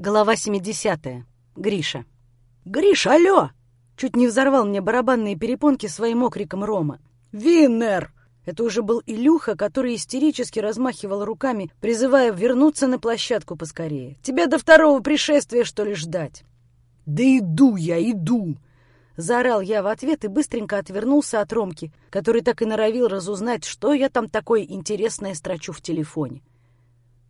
Глава 70. Гриша. «Гриша, алло!» Чуть не взорвал мне барабанные перепонки своим окриком Рома. «Виннер!» Это уже был Илюха, который истерически размахивал руками, призывая вернуться на площадку поскорее. «Тебя до второго пришествия, что ли, ждать?» «Да иду я, иду!» Заорал я в ответ и быстренько отвернулся от Ромки, который так и норовил разузнать, что я там такое интересное строчу в телефоне.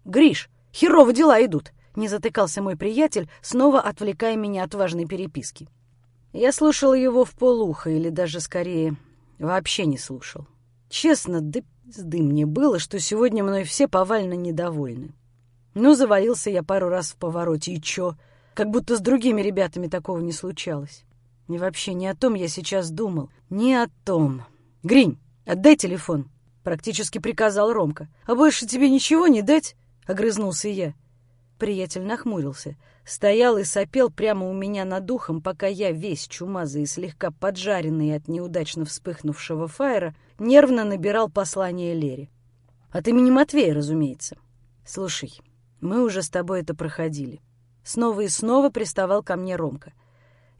«Гриш, херово дела идут!» Не затыкался мой приятель, снова отвлекая меня от важной переписки. Я слушал его в полухо, или даже скорее вообще не слушал. Честно, да пизды мне было, что сегодня мной все повально недовольны. Ну, завалился я пару раз в повороте, и чё? Как будто с другими ребятами такого не случалось. И вообще не о том я сейчас думал. Не о том. «Гринь, отдай телефон!» — практически приказал Ромка. «А больше тебе ничего не дать?» — огрызнулся я. Приятель нахмурился. Стоял и сопел прямо у меня над духом, пока я, весь чумазый и слегка поджаренный от неудачно вспыхнувшего фаера, нервно набирал послание Лере. От имени Матвея, разумеется. «Слушай, мы уже с тобой это проходили». Снова и снова приставал ко мне Ромка.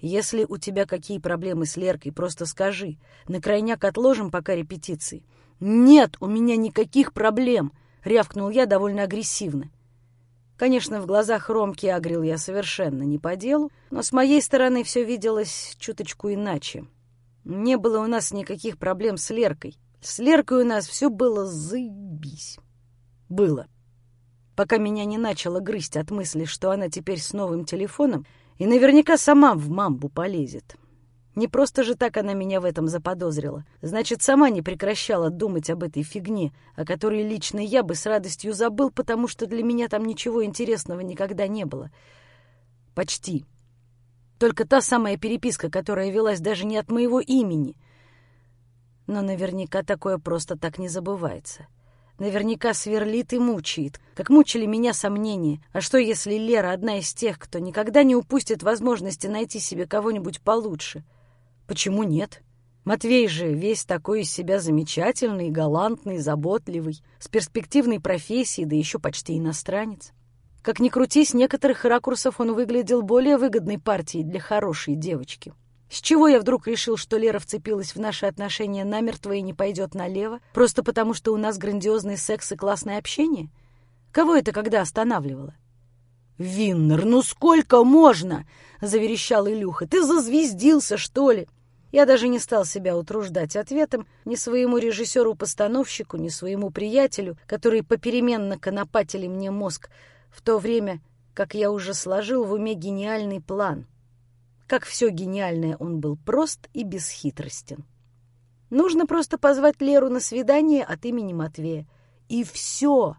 «Если у тебя какие проблемы с Леркой, просто скажи. На крайняк отложим пока репетиции». «Нет, у меня никаких проблем!» — рявкнул я довольно агрессивно. Конечно, в глазах Ромки агрил я совершенно не по делу, но с моей стороны все виделось чуточку иначе. Не было у нас никаких проблем с Леркой. С Леркой у нас все было заебись. Было. Пока меня не начало грызть от мысли, что она теперь с новым телефоном и наверняка сама в мамбу полезет. Не просто же так она меня в этом заподозрила. Значит, сама не прекращала думать об этой фигне, о которой лично я бы с радостью забыл, потому что для меня там ничего интересного никогда не было. Почти. Только та самая переписка, которая велась даже не от моего имени. Но наверняка такое просто так не забывается. Наверняка сверлит и мучает, как мучили меня сомнения. А что, если Лера одна из тех, кто никогда не упустит возможности найти себе кого-нибудь получше — Почему нет? Матвей же весь такой из себя замечательный, галантный, заботливый, с перспективной профессией, да еще почти иностранец. Как ни крути, с некоторых ракурсов он выглядел более выгодной партией для хорошей девочки. С чего я вдруг решил, что Лера вцепилась в наши отношения намертво и не пойдет налево, просто потому что у нас грандиозный секс и классное общение? Кого это когда останавливало? «Виннер, ну сколько можно?» — заверещал Илюха. «Ты зазвездился, что ли?» Я даже не стал себя утруждать ответом ни своему режиссеру-постановщику, ни своему приятелю, которые попеременно конопатили мне мозг, в то время как я уже сложил в уме гениальный план. Как все гениальное, он был прост и бесхитростен. Нужно просто позвать Леру на свидание от имени Матвея. И все.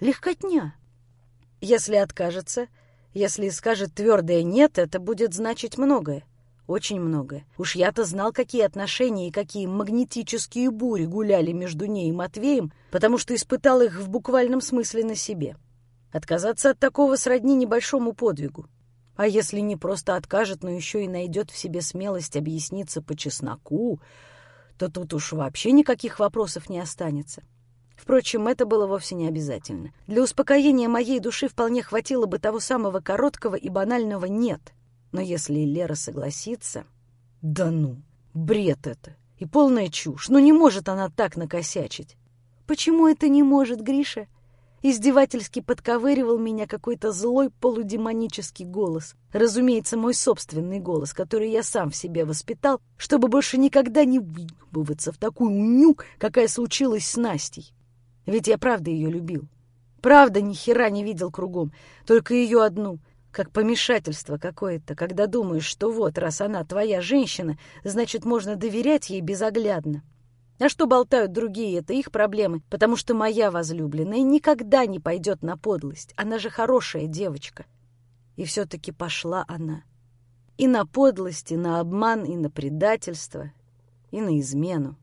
Легкотня. Если откажется, если скажет твердое «нет», это будет значить многое. Очень многое. Уж я-то знал, какие отношения и какие магнетические бури гуляли между ней и Матвеем, потому что испытал их в буквальном смысле на себе. Отказаться от такого сродни небольшому подвигу. А если не просто откажет, но еще и найдет в себе смелость объясниться по чесноку, то тут уж вообще никаких вопросов не останется. Впрочем, это было вовсе не обязательно. Для успокоения моей души вполне хватило бы того самого короткого и банального «нет», но если Лера согласится... Да ну, бред это. И полная чушь. Ну не может она так накосячить. Почему это не может, Гриша? Издевательски подковыривал меня какой-то злой полудемонический голос. Разумеется, мой собственный голос, который я сам в себе воспитал, чтобы больше никогда не выебываться в такую унюк, какая случилась с Настей. Ведь я правда ее любил. Правда, ни хера не видел кругом, только ее одну, как помешательство какое-то, когда думаешь, что вот, раз она твоя женщина, значит, можно доверять ей безоглядно. А что болтают другие, это их проблемы, потому что моя возлюбленная никогда не пойдет на подлость. Она же хорошая девочка. И все-таки пошла она. И на подлость, и на обман, и на предательство, и на измену.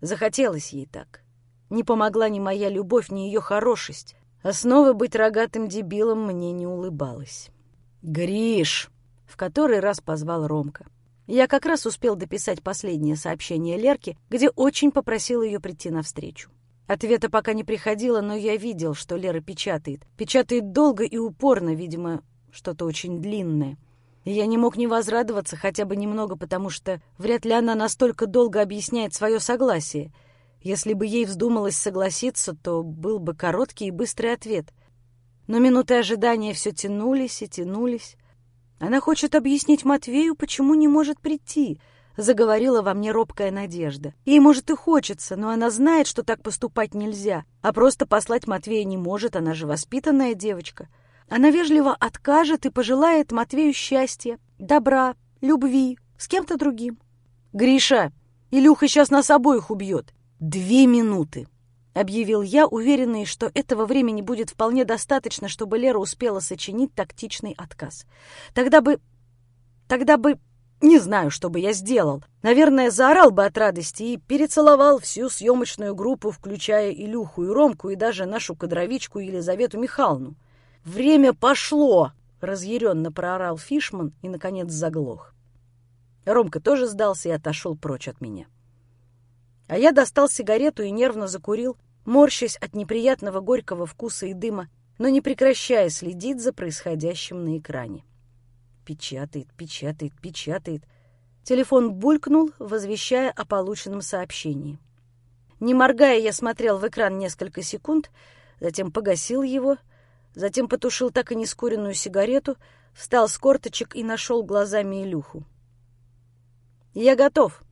Захотелось ей так. Не помогла ни моя любовь, ни ее хорошесть. А снова быть рогатым дебилом мне не улыбалось. «Гриш!» — в который раз позвал Ромка. Я как раз успел дописать последнее сообщение Лерке, где очень попросил ее прийти навстречу. Ответа пока не приходило, но я видел, что Лера печатает. Печатает долго и упорно, видимо, что-то очень длинное. Я не мог не возрадоваться хотя бы немного, потому что вряд ли она настолько долго объясняет свое согласие. Если бы ей вздумалось согласиться, то был бы короткий и быстрый ответ. Но минуты ожидания все тянулись и тянулись. Она хочет объяснить Матвею, почему не может прийти — заговорила во мне робкая надежда. Ей, может, и хочется, но она знает, что так поступать нельзя, а просто послать Матвея не может, она же воспитанная девочка. Она вежливо откажет и пожелает Матвею счастья, добра, любви, с кем-то другим. «Гриша, Илюха сейчас нас обоих убьет. Две минуты!» — объявил я, уверенный, что этого времени будет вполне достаточно, чтобы Лера успела сочинить тактичный отказ. Тогда бы... Тогда бы не знаю, что бы я сделал. Наверное, заорал бы от радости и перецеловал всю съемочную группу, включая Илюху и Ромку, и даже нашу кадровичку Елизавету Михайловну. «Время пошло!» — разъяренно проорал Фишман и, наконец, заглох. Ромка тоже сдался и отошел прочь от меня. А я достал сигарету и нервно закурил, морщась от неприятного горького вкуса и дыма, но не прекращая следить за происходящим на экране. Печатает, печатает, печатает. Телефон булькнул, возвещая о полученном сообщении. Не моргая, я смотрел в экран несколько секунд, затем погасил его, затем потушил так и не скуренную сигарету, встал с корточек и нашел глазами Илюху. «Я готов!» —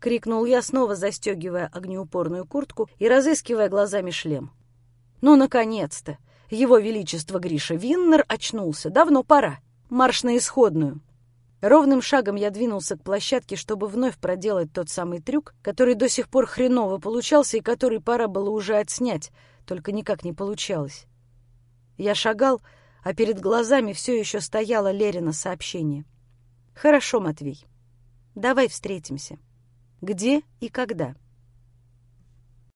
крикнул я, снова застегивая огнеупорную куртку и разыскивая глазами шлем. «Ну, наконец-то! Его Величество Гриша Виннер очнулся. Давно пора!» Марш на исходную. Ровным шагом я двинулся к площадке, чтобы вновь проделать тот самый трюк, который до сих пор хреново получался и который пора было уже отснять, только никак не получалось. Я шагал, а перед глазами все еще стояло Лерина сообщение. «Хорошо, Матвей. Давай встретимся. Где и когда?»